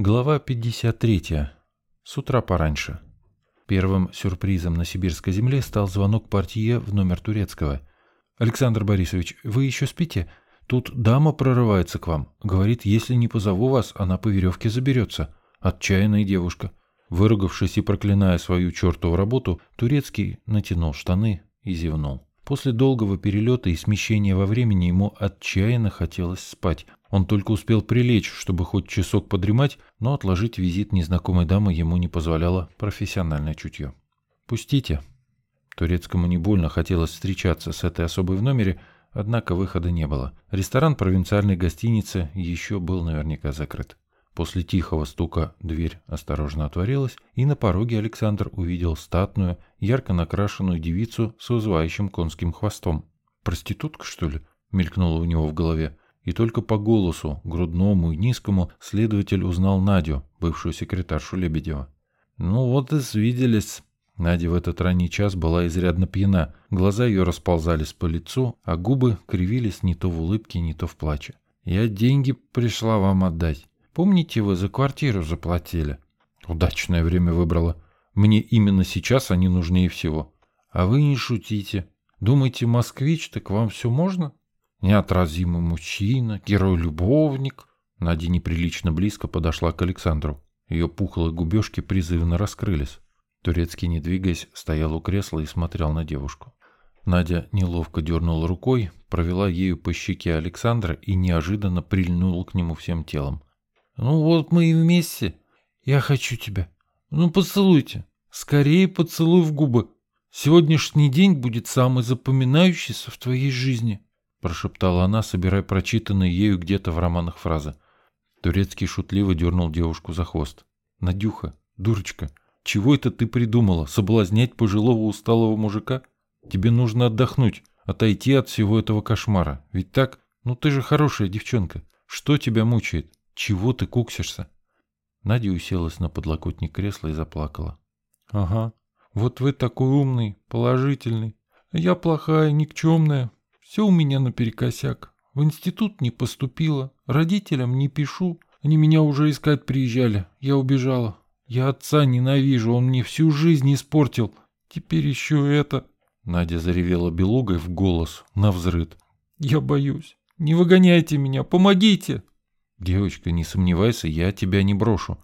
Глава 53. С утра пораньше. Первым сюрпризом на сибирской земле стал звонок портье в номер турецкого. «Александр Борисович, вы еще спите? Тут дама прорывается к вам. Говорит, если не позову вас, она по веревке заберется. Отчаянная девушка». Выругавшись и проклиная свою чертову работу, турецкий натянул штаны и зевнул. После долгого перелета и смещения во времени ему отчаянно хотелось спать. Он только успел прилечь, чтобы хоть часок подремать, но отложить визит незнакомой дамы ему не позволяло профессиональное чутье. «Пустите». Турецкому не больно хотелось встречаться с этой особой в номере, однако выхода не было. Ресторан провинциальной гостиницы еще был наверняка закрыт. После тихого стука дверь осторожно отворилась, и на пороге Александр увидел статную, ярко накрашенную девицу с вызывающим конским хвостом. «Проститутка, что ли?» — мелькнуло у него в голове. И только по голосу, грудному и низкому, следователь узнал Надю, бывшую секретаршу Лебедева. «Ну вот и свиделись». Надя в этот ранний час была изрядно пьяна, глаза ее расползались по лицу, а губы кривились не то в улыбке, не то в плаче. «Я деньги пришла вам отдать. Помните, вы за квартиру заплатили? Удачное время выбрала. Мне именно сейчас они нужнее всего. А вы не шутите. Думаете, москвич, так вам все можно? Неотразимый мужчина, герой-любовник. Надя неприлично близко подошла к Александру. Ее пухлые губежки призывно раскрылись. Турецкий, не двигаясь, стоял у кресла и смотрел на девушку. Надя неловко дернула рукой, провела ею по щеке Александра и неожиданно прильнула к нему всем телом. Ну вот мы и вместе. Я хочу тебя. Ну поцелуйте. Скорее поцелуй в губы. Сегодняшний день будет самый запоминающийся в твоей жизни, прошептала она, собирая прочитанные ею где-то в романах фразы. Турецкий шутливо дернул девушку за хвост. «Надюха, дурочка, чего это ты придумала? Соблазнять пожилого усталого мужика? Тебе нужно отдохнуть, отойти от всего этого кошмара. Ведь так? Ну ты же хорошая девчонка. Что тебя мучает? Чего ты куксишься? Надя уселась на подлокотник кресла и заплакала. Ага, вот вы такой умный, положительный. Я плохая, никчемная. Все у меня наперекосяк. В институт не поступила, родителям не пишу. Они меня уже искать приезжали. Я убежала. Я отца ненавижу, он мне всю жизнь испортил. Теперь еще это... Надя заревела белугой в голос, на взрыд. Я боюсь. Не выгоняйте меня, помогите. «Девочка, не сомневайся, я тебя не брошу.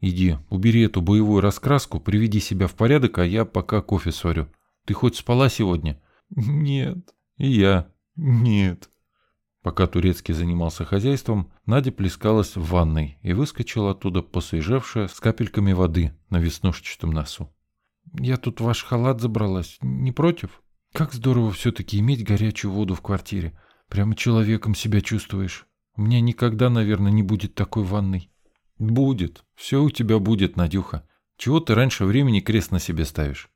Иди, убери эту боевую раскраску, приведи себя в порядок, а я пока кофе сварю. Ты хоть спала сегодня?» «Нет». «И я». «Нет». Пока Турецкий занимался хозяйством, Надя плескалась в ванной и выскочила оттуда посвежевшая с капельками воды на веснушчатом носу. «Я тут ваш халат забралась. Не против? Как здорово все-таки иметь горячую воду в квартире. Прямо человеком себя чувствуешь». У меня никогда, наверное, не будет такой ванной. Будет. Все у тебя будет, Надюха. Чего ты раньше времени крест на себе ставишь?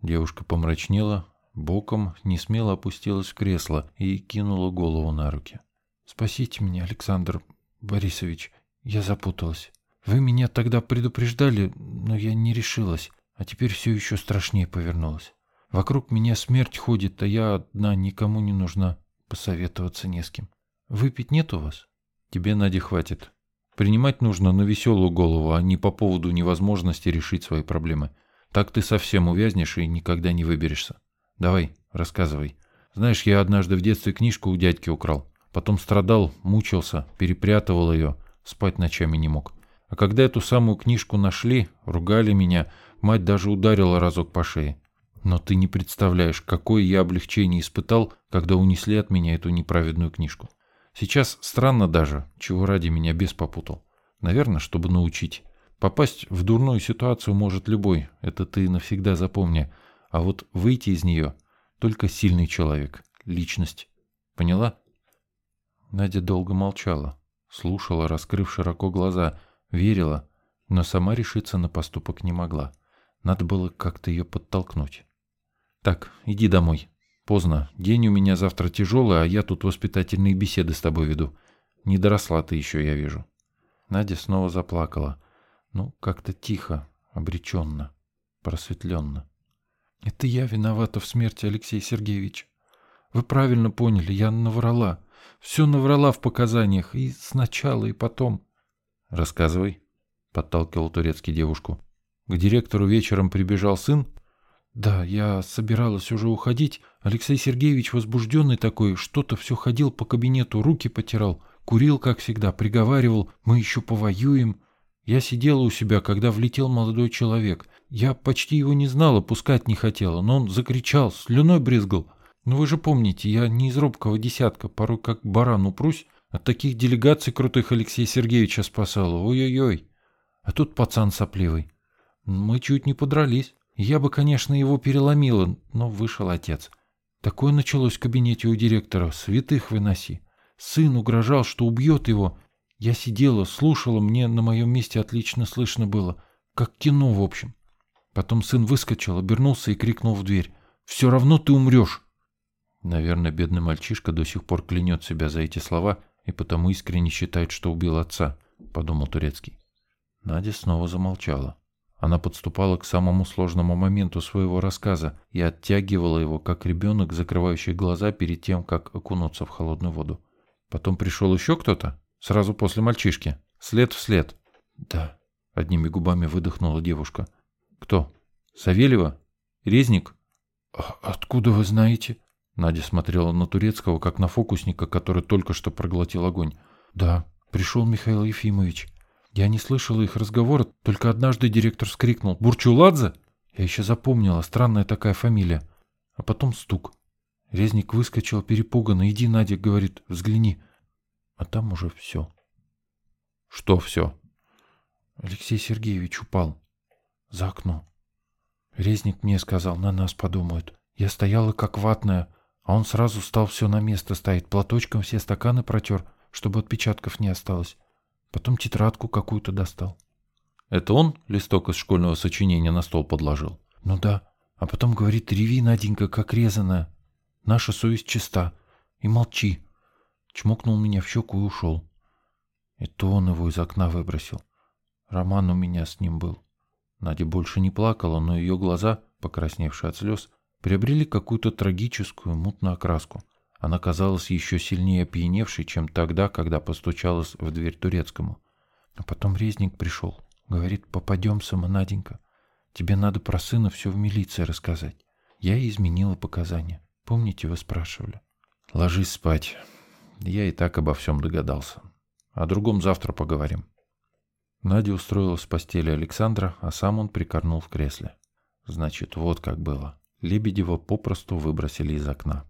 Девушка помрачнела, боком не смело опустилась в кресло и кинула голову на руки. Спасите меня, Александр Борисович. Я запуталась. Вы меня тогда предупреждали, но я не решилась, а теперь все еще страшнее повернулось. Вокруг меня смерть ходит, а я одна никому не нужна. Посоветоваться не с кем. Выпить нет у вас? Тебе, Надя, хватит. Принимать нужно на веселую голову, а не по поводу невозможности решить свои проблемы. Так ты совсем увязнешь и никогда не выберешься. Давай, рассказывай. Знаешь, я однажды в детстве книжку у дядьки украл. Потом страдал, мучился, перепрятывал ее, спать ночами не мог. А когда эту самую книжку нашли, ругали меня, мать даже ударила разок по шее. Но ты не представляешь, какое я облегчение испытал, когда унесли от меня эту неправедную книжку. Сейчас странно даже, чего ради меня бес попутал. Наверное, чтобы научить. Попасть в дурную ситуацию может любой, это ты навсегда запомни. А вот выйти из нее только сильный человек, личность. Поняла? Надя долго молчала, слушала, раскрыв широко глаза, верила, но сама решиться на поступок не могла. Надо было как-то ее подтолкнуть. «Так, иди домой», Поздно. День у меня завтра тяжелый, а я тут воспитательные беседы с тобой веду. Не доросла ты еще, я вижу. Надя снова заплакала. Ну, как-то тихо, обреченно, просветленно. Это я виновата в смерти Алексея Сергеевича. Вы правильно поняли, я наврала. Все наврала в показаниях, и сначала, и потом. Рассказывай, подталкивал турецкий девушку. К директору вечером прибежал сын? Да, я собиралась уже уходить. Алексей Сергеевич возбужденный такой, что-то все ходил по кабинету, руки потирал, курил, как всегда, приговаривал, мы еще повоюем. Я сидела у себя, когда влетел молодой человек. Я почти его не знала, пускать не хотела, но он закричал, слюной брызгал. Ну вы же помните, я не из робкого десятка, порой как баран упрусь. От таких делегаций крутых Алексея Сергеевича спасала. Ой-ой-ой. А тут пацан сопливый. Мы чуть не подрались. Я бы, конечно, его переломила, но вышел отец. Такое началось в кабинете у директора. Святых выноси. Сын угрожал, что убьет его. Я сидела, слушала, мне на моем месте отлично слышно было. Как кино, в общем. Потом сын выскочил, обернулся и крикнул в дверь. «Все равно ты умрешь!» Наверное, бедный мальчишка до сих пор клянет себя за эти слова и потому искренне считает, что убил отца, подумал Турецкий. Надя снова замолчала. Она подступала к самому сложному моменту своего рассказа и оттягивала его, как ребенок, закрывающий глаза перед тем, как окунуться в холодную воду. Потом пришел еще кто-то? Сразу после мальчишки? След в след? Да, одними губами выдохнула девушка. Кто? Савельева? Резник? А откуда вы знаете? Надя смотрела на Турецкого, как на фокусника, который только что проглотил огонь. Да, пришел Михаил Ефимович. Я не слышала их разговора, только однажды директор вскрикнул «Бурчуладзе?» Я еще запомнила, странная такая фамилия. А потом стук. Резник выскочил перепуганно. «Иди, Надя», — говорит, — «взгляни». А там уже все. Что все? Алексей Сергеевич упал. За окно. Резник мне сказал, на нас подумают. Я стояла как ватная, а он сразу стал все на место ставить, платочком все стаканы протер, чтобы отпечатков не осталось. Потом тетрадку какую-то достал. Это он листок из школьного сочинения на стол подложил? Ну да. А потом говорит, реви, Наденька, как резаная. Наша совесть чиста. И молчи. Чмокнул меня в щеку и ушел. Это он его из окна выбросил. Роман у меня с ним был. Надя больше не плакала, но ее глаза, покрасневшие от слез, приобрели какую-то трагическую мутную окраску. Она казалась еще сильнее опьяневшей, чем тогда, когда постучалась в дверь турецкому. А потом резник пришел. Говорит, попадемся, мы, Наденька. Тебе надо про сына все в милиции рассказать. Я изменила показания. Помните, вы спрашивали? Ложись спать. Я и так обо всем догадался. О другом завтра поговорим. Надя устроилась в постели Александра, а сам он прикорнул в кресле. Значит, вот как было. Лебедева попросту выбросили из окна.